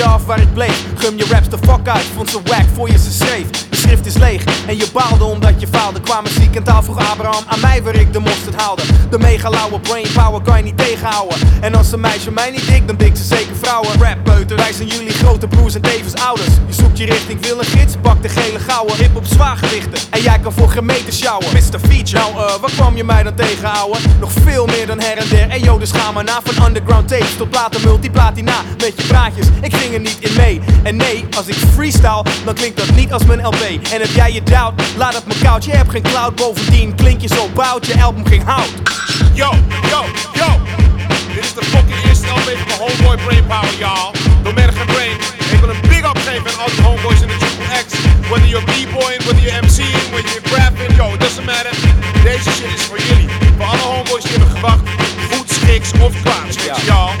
je af waar ik bleef. Gum je raps de fuck uit, vond ze wack voor je ze schreef. Schrift is leeg en je baalde omdat je faalde. Qua muziek en taal vroeg Abraham aan mij waar ik de mosterd haalde. De mega lauwe brain power kan je niet tegenhouden. En als een meisje mij niet dik, dan dik ze zeker vrouwen. Rap peuter, wij zijn jullie grote broers en tevens ouders. Je zoekt je richting, wil een gids, pak de gele gouden. Hip op zwaargewichten en jij kan voor gemeten sjouwen. Mr. Feature, nou eh, waar kwam je mij dan tegenhouden? Nog veel meer dan her en der. En yo, dus ga maar na van underground tapes tot platen multiplatina. Met je praatjes, ik ging er niet in mee. En nee, als ik freestyle, dan klinkt dat niet als mijn LP. En heb jij je doubt, laat het me koud. Je hebt geen cloud, bovendien klink je zo bout. Je album ging hout. Yo, yo, yo. Dit is de fucking eerste LP van mijn homeboy Brainpower, y'all. Door Mergen Brain. Ik wil een big up geven aan al die homeboys in de Triple X. Whether you're b-boying, whether you're MC'ing, whether you're rapping, yo, it doesn't matter. Deze shit is voor jullie. Voor alle homeboys die hebben gewacht. Goed schiks of kwaad schiks, y'all.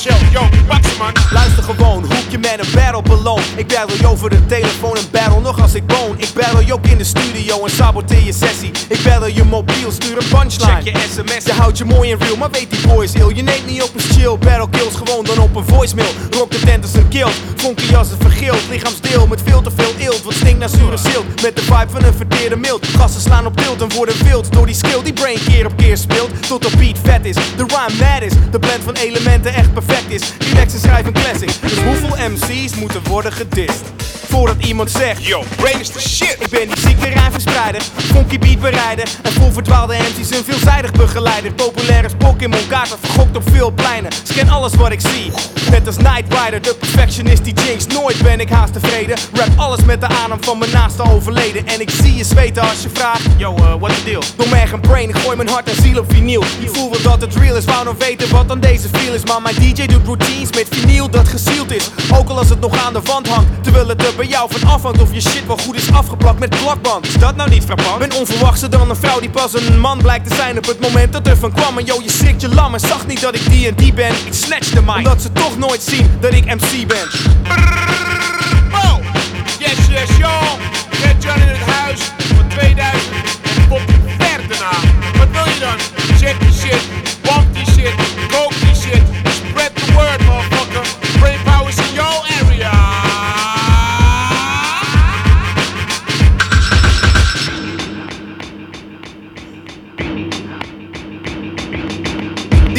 Chill, yo, pak ze man. Luister gewoon, hoek je met een battle beloon. Ik battle je over de telefoon en battle nog als ik boon. Ik battle je ook in de studio en saboteer je sessie. Ik battle je mobiel, stuur een punchline. Check je sms. Je houdt je mooi en real, maar weet die boys ill. Je neemt niet op een chill, battle kills gewoon dan op een voicemail. Rock de tent als een kill, funky als een vergeeld. Lichaamsdeel met veel te veel eelt, wat stinkt naar zure zilt. Met de vibe van een verteerde mild. Gassen slaan op tilt en worden wild door die skill die brain keer op keer speelt. Tot de beat vet is, de rhyme mad is. De blend van elementen echt perfect is. Relax en schrijf een classic. Dus hoeveel MC's moeten worden gedist? Voordat iemand zegt Yo, Brain is the shit. ik ben die zieke rijmverspreider, funky beat bereider En voor verdwaalde MC's een veelzijdig begeleider. Populair als Pokémon kaarten, vergokt op veel pleinen. Scan alles wat ik zie, net als Knight Rider De perfectionist die jinx, nooit ben ik haast tevreden. Rap alles met de adem van mijn naaste overleden. En ik zie je zweten als je vraagt Yo, uh, what the deal? Door merg en brain, ik gooi mijn hart en ziel op vinyl. Ik voel wel dat het real is, wou nog weten wat dan deze feel is. Maar mijn DJ doet routines met vinyl dat gezield is. Ook al als het nog aan de wand hangt Terwijl het er bij jou van afhangt of je shit wel goed is afgeplakt met plakband. Is dat nou niet frappant? Ben onverwachter dan een vrouw die pas een man blijkt te zijn op het moment dat er van kwam. En yo, je schrikt je lam en zag niet dat ik die en die ben. Ik snatch de mic, omdat ze toch nooit zien dat ik MC ben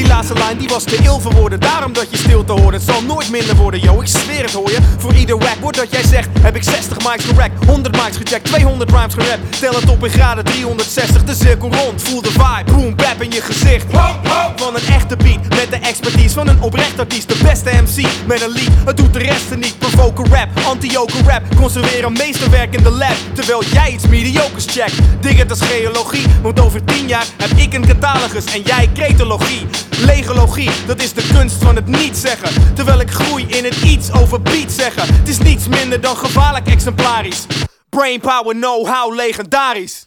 Die laatste line die was te ill voor woorden. Daarom dat je stilte hoort Het zal nooit minder worden yo. Ik zweer het hoor je. Voor ieder wack woord dat jij zegt Heb ik 60 mics gerackt 100 mics gecheckt 200 rhymes gerapt Tel het op in graden 360 De cirkel rond. Voel de vibe Boom bap in je gezicht. Van een echte beat de expertise van een oprecht artiest De beste MC Met een lied. Het doet de resten niet. Provoke rap Anti-joker rap. Conserveer een meesterwerk in de lab Terwijl jij iets mediocres checkt. Dig het als geologie Want over 10 jaar heb ik een catalogus En jij cretologie. Legologie, dat is de kunst van het niet zeggen. Terwijl ik groei in het iets over beat zeggen. Het is niets minder dan gevaarlijk exemplarisch. Brainpower, know-how, legendarisch